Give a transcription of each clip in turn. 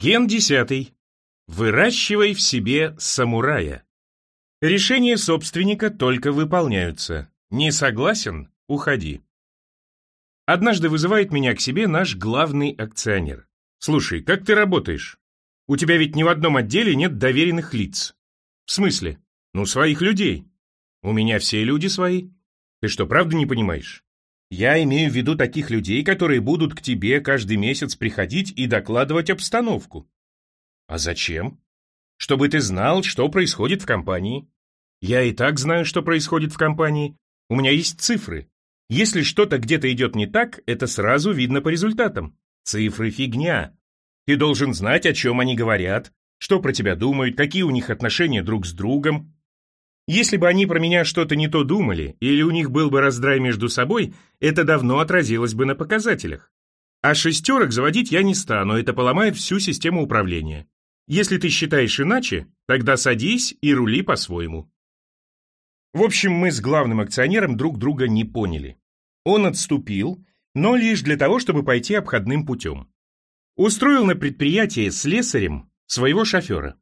Ген 10. Выращивай в себе самурая. Решения собственника только выполняются. Не согласен – уходи. Однажды вызывает меня к себе наш главный акционер. Слушай, как ты работаешь? У тебя ведь ни в одном отделе нет доверенных лиц. В смысле? Ну, своих людей. У меня все люди свои. Ты что, правда не понимаешь? Я имею в виду таких людей, которые будут к тебе каждый месяц приходить и докладывать обстановку. А зачем? Чтобы ты знал, что происходит в компании. Я и так знаю, что происходит в компании. У меня есть цифры. Если что-то где-то идет не так, это сразу видно по результатам. Цифры фигня. Ты должен знать, о чем они говорят, что про тебя думают, какие у них отношения друг с другом. Если бы они про меня что-то не то думали, или у них был бы раздрай между собой, это давно отразилось бы на показателях. А шестерок заводить я не стану, это поломает всю систему управления. Если ты считаешь иначе, тогда садись и рули по-своему. В общем, мы с главным акционером друг друга не поняли. Он отступил, но лишь для того, чтобы пойти обходным путем. Устроил на предприятие слесарем своего шофера.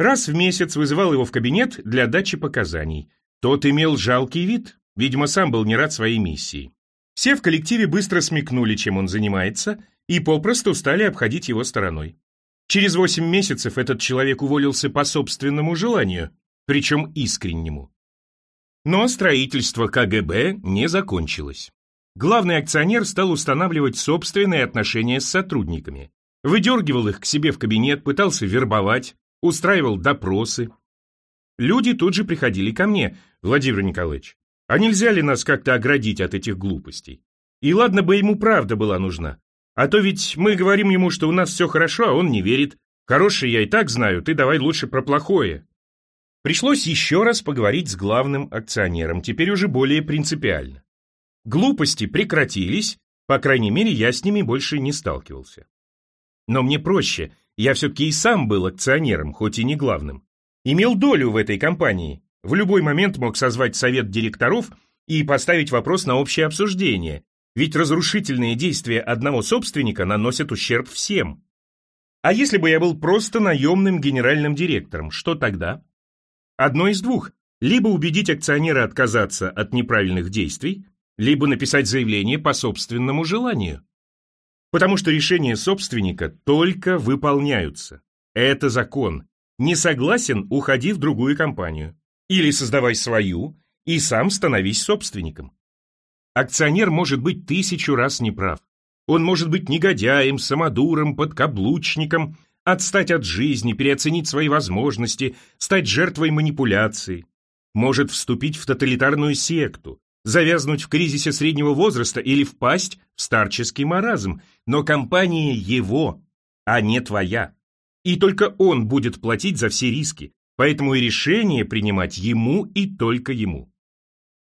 Раз в месяц вызывал его в кабинет для дачи показаний. Тот имел жалкий вид, видимо, сам был не рад своей миссии. Все в коллективе быстро смекнули, чем он занимается, и попросту стали обходить его стороной. Через восемь месяцев этот человек уволился по собственному желанию, причем искреннему. Но строительство КГБ не закончилось. Главный акционер стал устанавливать собственные отношения с сотрудниками. Выдергивал их к себе в кабинет, пытался вербовать, устраивал допросы. Люди тут же приходили ко мне, Владимир Николаевич, а нельзя ли нас как-то оградить от этих глупостей? И ладно бы ему правда была нужна, а то ведь мы говорим ему, что у нас все хорошо, а он не верит. Хорошее я и так знаю, ты давай лучше про плохое. Пришлось еще раз поговорить с главным акционером, теперь уже более принципиально. Глупости прекратились, по крайней мере, я с ними больше не сталкивался. Но мне проще, я все-таки и сам был акционером, хоть и не главным. Имел долю в этой компании. В любой момент мог созвать совет директоров и поставить вопрос на общее обсуждение, ведь разрушительные действия одного собственника наносят ущерб всем. А если бы я был просто наемным генеральным директором, что тогда? Одно из двух. Либо убедить акционера отказаться от неправильных действий, либо написать заявление по собственному желанию. Потому что решения собственника только выполняются. Это закон. Не согласен, уходи в другую компанию. Или создавай свою, и сам становись собственником. Акционер может быть тысячу раз неправ. Он может быть негодяем, самодуром, подкаблучником, отстать от жизни, переоценить свои возможности, стать жертвой манипуляции. Может вступить в тоталитарную секту, завязнуть в кризисе среднего возраста или впасть в старческий маразм, но компания его, а не твоя. И только он будет платить за все риски, поэтому и решение принимать ему и только ему.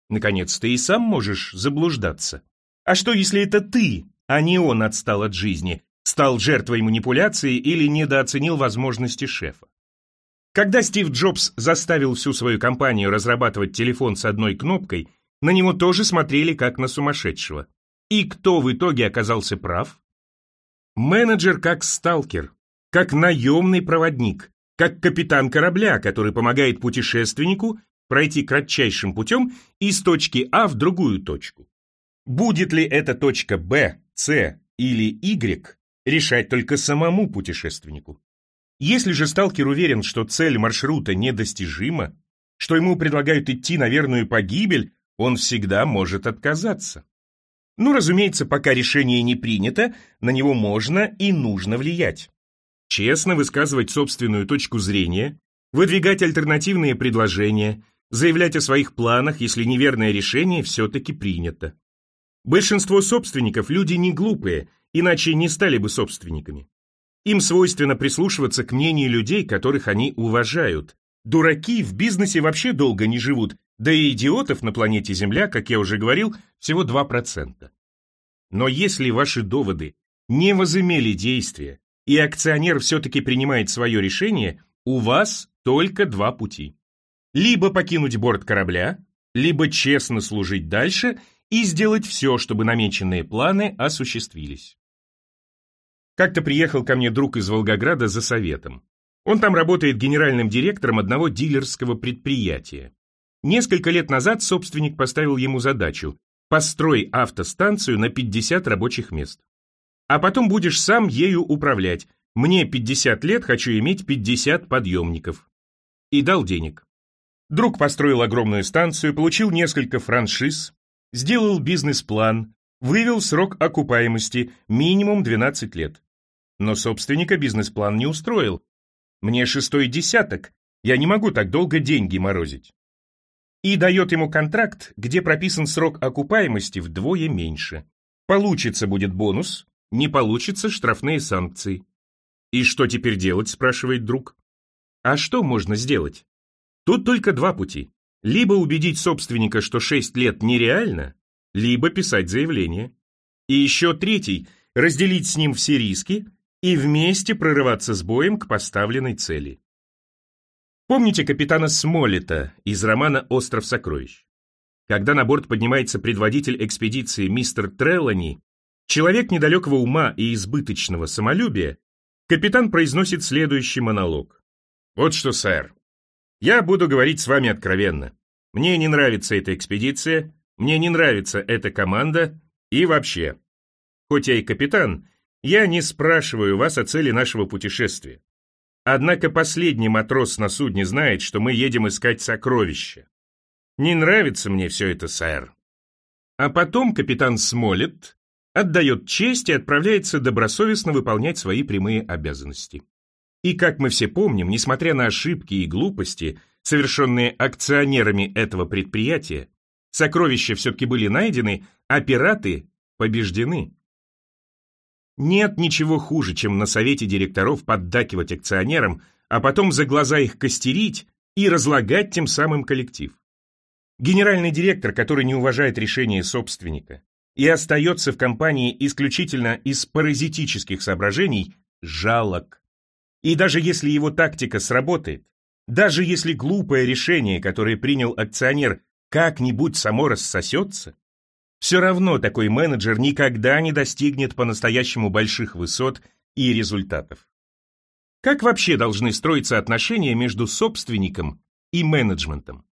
Наконец, ты и сам можешь заблуждаться. А что, если это ты, а не он отстал от жизни, стал жертвой манипуляции или недооценил возможности шефа? Когда Стив Джобс заставил всю свою компанию разрабатывать телефон с одной кнопкой – на него тоже смотрели как на сумасшедшего. И кто в итоге оказался прав? Менеджер как сталкер, как наемный проводник, как капитан корабля, который помогает путешественнику пройти кратчайшим путем из точки А в другую точку. Будет ли это точка Б, С или Y, решать только самому путешественнику. Если же сталкер уверен, что цель маршрута недостижима, что ему предлагают идти на верную погибель, он всегда может отказаться. Ну, разумеется, пока решение не принято, на него можно и нужно влиять. Честно высказывать собственную точку зрения, выдвигать альтернативные предложения, заявлять о своих планах, если неверное решение все-таки принято. Большинство собственников – люди не глупые, иначе не стали бы собственниками. Им свойственно прислушиваться к мнению людей, которых они уважают. Дураки в бизнесе вообще долго не живут, да и идиотов на планете Земля, как я уже говорил, всего 2%. Но если ваши доводы не возымели действия, и акционер все-таки принимает свое решение, у вас только два пути. Либо покинуть борт корабля, либо честно служить дальше и сделать все, чтобы намеченные планы осуществились. Как-то приехал ко мне друг из Волгограда за советом. Он там работает генеральным директором одного дилерского предприятия. Несколько лет назад собственник поставил ему задачу «Построй автостанцию на 50 рабочих мест. А потом будешь сам ею управлять. Мне 50 лет, хочу иметь 50 подъемников». И дал денег. Друг построил огромную станцию, получил несколько франшиз, сделал бизнес-план, вывел срок окупаемости минимум 12 лет. Но собственника бизнес-план не устроил. Мне шестой десяток, я не могу так долго деньги морозить. И дает ему контракт, где прописан срок окупаемости вдвое меньше. Получится будет бонус, не получится штрафные санкции. «И что теперь делать?» – спрашивает друг. А что можно сделать? Тут только два пути. Либо убедить собственника, что 6 лет нереально, либо писать заявление. И еще третий – разделить с ним все риски и вместе прорываться с боем к поставленной цели. Помните капитана Смолета из романа «Остров сокровищ»? Когда на борт поднимается предводитель экспедиции мистер Треллани, человек недалекого ума и избыточного самолюбия, капитан произносит следующий монолог. «Вот что, сэр, я буду говорить с вами откровенно. Мне не нравится эта экспедиция, мне не нравится эта команда и вообще. Хоть я и капитан, я не спрашиваю вас о цели нашего путешествия. Однако последний матрос на судне знает, что мы едем искать сокровища. Не нравится мне все это, сэр. А потом капитан Смолет отдает честь и отправляется добросовестно выполнять свои прямые обязанности. И, как мы все помним, несмотря на ошибки и глупости, совершенные акционерами этого предприятия, сокровища все-таки были найдены, а пираты побеждены. Нет ничего хуже, чем на совете директоров поддакивать акционерам, а потом за глаза их костерить и разлагать тем самым коллектив. Генеральный директор, который не уважает решения собственника и остается в компании исключительно из паразитических соображений, жалок. И даже если его тактика сработает, даже если глупое решение, которое принял акционер, как-нибудь само рассосется, все равно такой менеджер никогда не достигнет по-настоящему больших высот и результатов. Как вообще должны строиться отношения между собственником и менеджментом?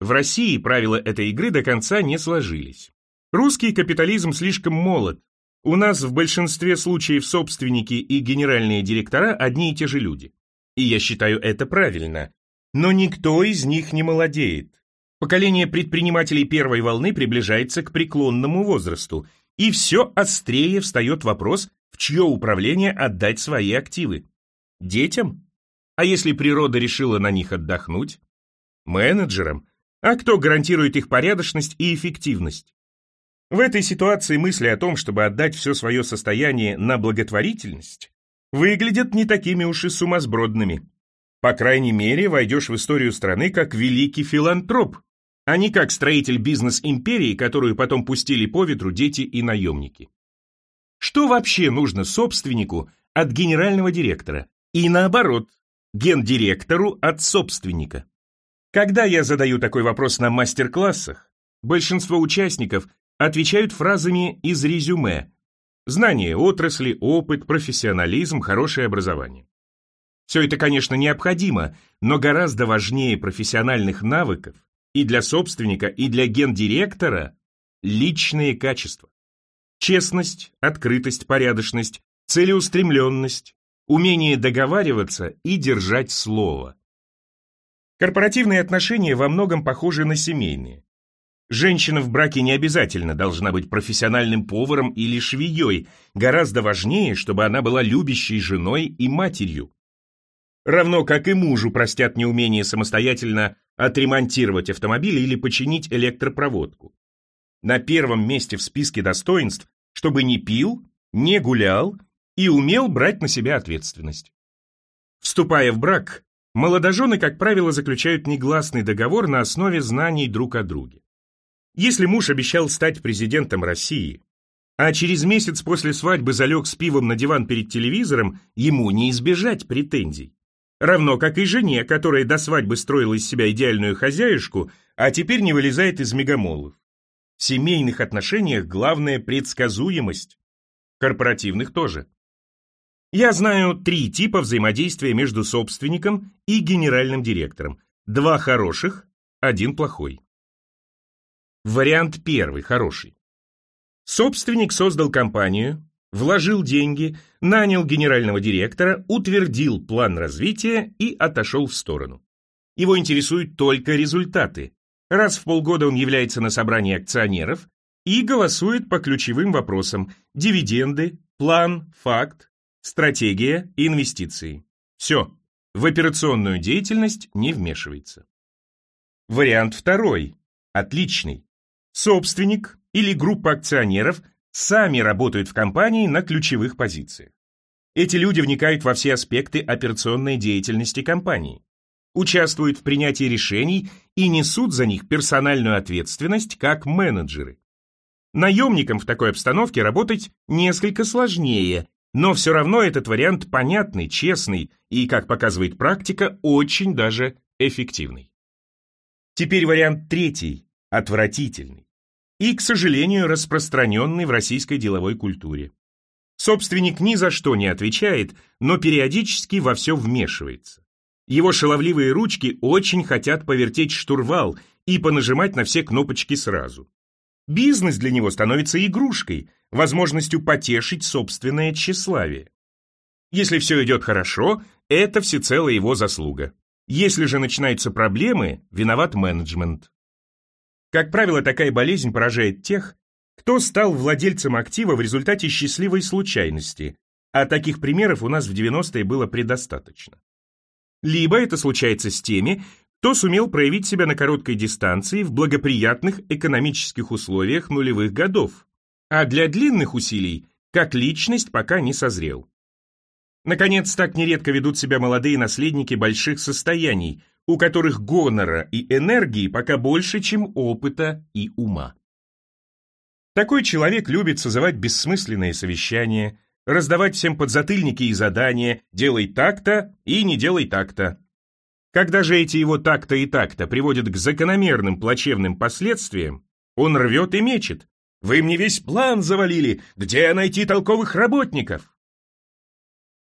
В России правила этой игры до конца не сложились. Русский капитализм слишком молод. У нас в большинстве случаев собственники и генеральные директора одни и те же люди. И я считаю это правильно. Но никто из них не молодеет. Поколение предпринимателей первой волны приближается к преклонному возрасту, и все острее встает вопрос, в чье управление отдать свои активы. Детям? А если природа решила на них отдохнуть? Менеджерам? А кто гарантирует их порядочность и эффективность? В этой ситуации мысли о том, чтобы отдать все свое состояние на благотворительность, выглядят не такими уж и сумасбродными. По крайней мере, войдешь в историю страны как великий филантроп, а не как строитель бизнес-империи, которую потом пустили по ветру дети и наемники. Что вообще нужно собственнику от генерального директора? И наоборот, гендиректору от собственника? Когда я задаю такой вопрос на мастер-классах, большинство участников отвечают фразами из резюме «знание отрасли, опыт, профессионализм, хорошее образование». Все это, конечно, необходимо, но гораздо важнее профессиональных навыков и для собственника, и для гендиректора личные качества. Честность, открытость, порядочность, целеустремленность, умение договариваться и держать слово. Корпоративные отношения во многом похожи на семейные. Женщина в браке не обязательно должна быть профессиональным поваром или швеей, гораздо важнее, чтобы она была любящей женой и матерью. Равно как и мужу простят неумение самостоятельно отремонтировать автомобиль или починить электропроводку. На первом месте в списке достоинств, чтобы не пил, не гулял и умел брать на себя ответственность. Вступая в брак, молодожены, как правило, заключают негласный договор на основе знаний друг о друге. Если муж обещал стать президентом России, а через месяц после свадьбы залег с пивом на диван перед телевизором, ему не избежать претензий. Равно как и жене, которая до свадьбы строила из себя идеальную хозяюшку, а теперь не вылезает из мегамолов. В семейных отношениях главная предсказуемость. Корпоративных тоже. Я знаю три типа взаимодействия между собственником и генеральным директором. Два хороших, один плохой. Вариант первый, хороший. Собственник создал компанию, вложил деньги, нанял генерального директора, утвердил план развития и отошел в сторону. Его интересуют только результаты. Раз в полгода он является на собрании акционеров и голосует по ключевым вопросам – дивиденды, план, факт, стратегия, инвестиции. Все, в операционную деятельность не вмешивается. Вариант второй, отличный. Собственник или группа акционеров сами работают в компании на ключевых позициях. Эти люди вникают во все аспекты операционной деятельности компании, участвуют в принятии решений и несут за них персональную ответственность как менеджеры. Наемникам в такой обстановке работать несколько сложнее, но все равно этот вариант понятный, честный и, как показывает практика, очень даже эффективный. Теперь вариант третий, отвратительный и, к сожалению, распространенный в российской деловой культуре. Собственник ни за что не отвечает, но периодически во все вмешивается. Его шаловливые ручки очень хотят повертеть штурвал и понажимать на все кнопочки сразу. Бизнес для него становится игрушкой, возможностью потешить собственное тщеславие. Если все идет хорошо, это всецело его заслуга. Если же начинаются проблемы, виноват менеджмент. Как правило, такая болезнь поражает тех, кто стал владельцем актива в результате счастливой случайности, а таких примеров у нас в 90-е было предостаточно. Либо это случается с теми, кто сумел проявить себя на короткой дистанции в благоприятных экономических условиях нулевых годов, а для длинных усилий как личность пока не созрел. Наконец, так нередко ведут себя молодые наследники больших состояний – у которых гонора и энергии пока больше, чем опыта и ума. Такой человек любит созывать бессмысленные совещания, раздавать всем подзатыльники и задания «делай так-то» и «не делай так-то». Когда же эти его так-то и так-то приводят к закономерным плачевным последствиям, он рвет и мечет. «Вы мне весь план завалили! Где найти толковых работников?»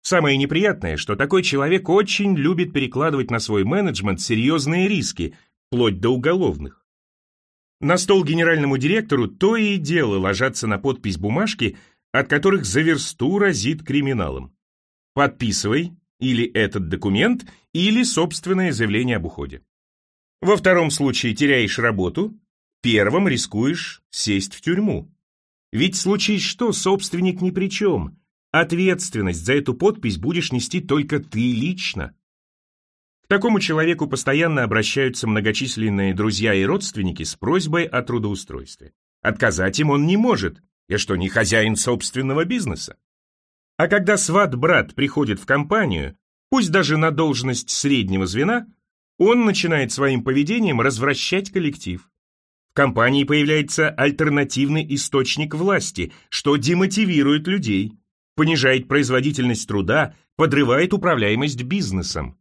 Самое неприятное, что такой человек очень любит перекладывать на свой менеджмент серьезные риски, вплоть до уголовных. На стол генеральному директору то и дело ложатся на подпись бумажки, от которых за версту разит криминалом. Подписывай или этот документ, или собственное заявление об уходе. Во втором случае теряешь работу, первым рискуешь сесть в тюрьму. Ведь в случае что собственник ни при чем – Ответственность за эту подпись будешь нести только ты лично. К такому человеку постоянно обращаются многочисленные друзья и родственники с просьбой о трудоустройстве. Отказать им он не может. Я что, не хозяин собственного бизнеса? А когда сват-брат приходит в компанию, пусть даже на должность среднего звена, он начинает своим поведением развращать коллектив. В компании появляется альтернативный источник власти, что демотивирует людей понижает производительность труда, подрывает управляемость бизнесом.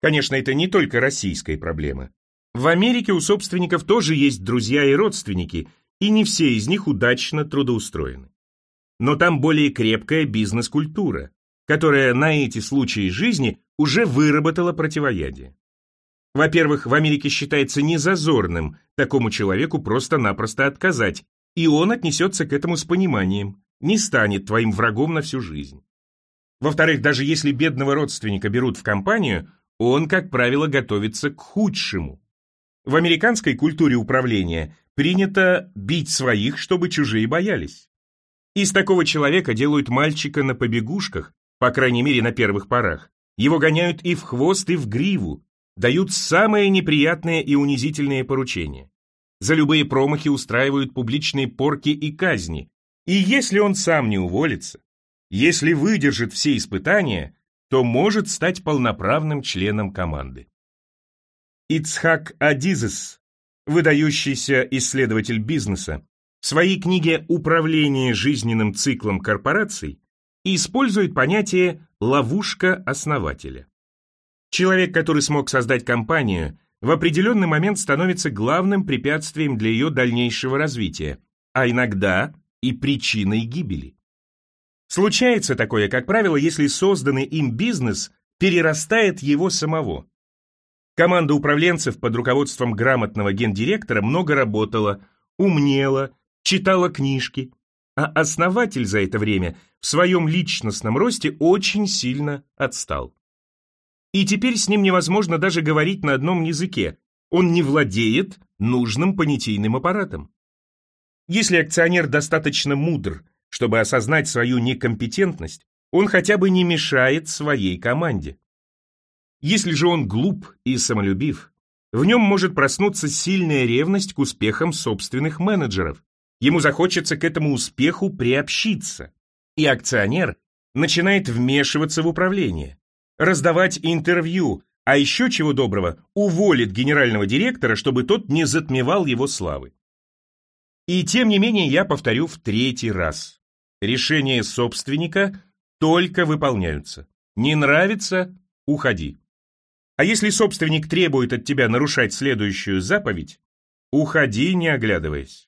Конечно, это не только российская проблема. В Америке у собственников тоже есть друзья и родственники, и не все из них удачно трудоустроены. Но там более крепкая бизнес-культура, которая на эти случаи жизни уже выработала противоядие. Во-первых, в Америке считается незазорным такому человеку просто-напросто отказать, и он отнесется к этому с пониманием не станет твоим врагом на всю жизнь. Во-вторых, даже если бедного родственника берут в компанию, он, как правило, готовится к худшему. В американской культуре управления принято бить своих, чтобы чужие боялись. Из такого человека делают мальчика на побегушках, по крайней мере на первых порах. Его гоняют и в хвост, и в гриву, дают самые неприятные и унизительные поручения. За любые промахи устраивают публичные порки и казни, и если он сам не уволится, если выдержит все испытания, то может стать полноправным членом команды. Ицхак Адизес, выдающийся исследователь бизнеса, в своей книге «Управление жизненным циклом корпораций» использует понятие «ловушка основателя». Человек, который смог создать компанию, в определенный момент становится главным препятствием для ее дальнейшего развития, а иногда и причиной гибели. Случается такое, как правило, если созданный им бизнес перерастает его самого. Команда управленцев под руководством грамотного гендиректора много работала, умнела, читала книжки, а основатель за это время в своем личностном росте очень сильно отстал. И теперь с ним невозможно даже говорить на одном языке, он не владеет нужным понятийным аппаратом. Если акционер достаточно мудр, чтобы осознать свою некомпетентность, он хотя бы не мешает своей команде. Если же он глуп и самолюбив, в нем может проснуться сильная ревность к успехам собственных менеджеров. Ему захочется к этому успеху приобщиться. И акционер начинает вмешиваться в управление, раздавать интервью, а еще чего доброго, уволит генерального директора, чтобы тот не затмевал его славы. И тем не менее я повторю в третий раз. Решения собственника только выполняются. Не нравится – уходи. А если собственник требует от тебя нарушать следующую заповедь, уходи, не оглядываясь.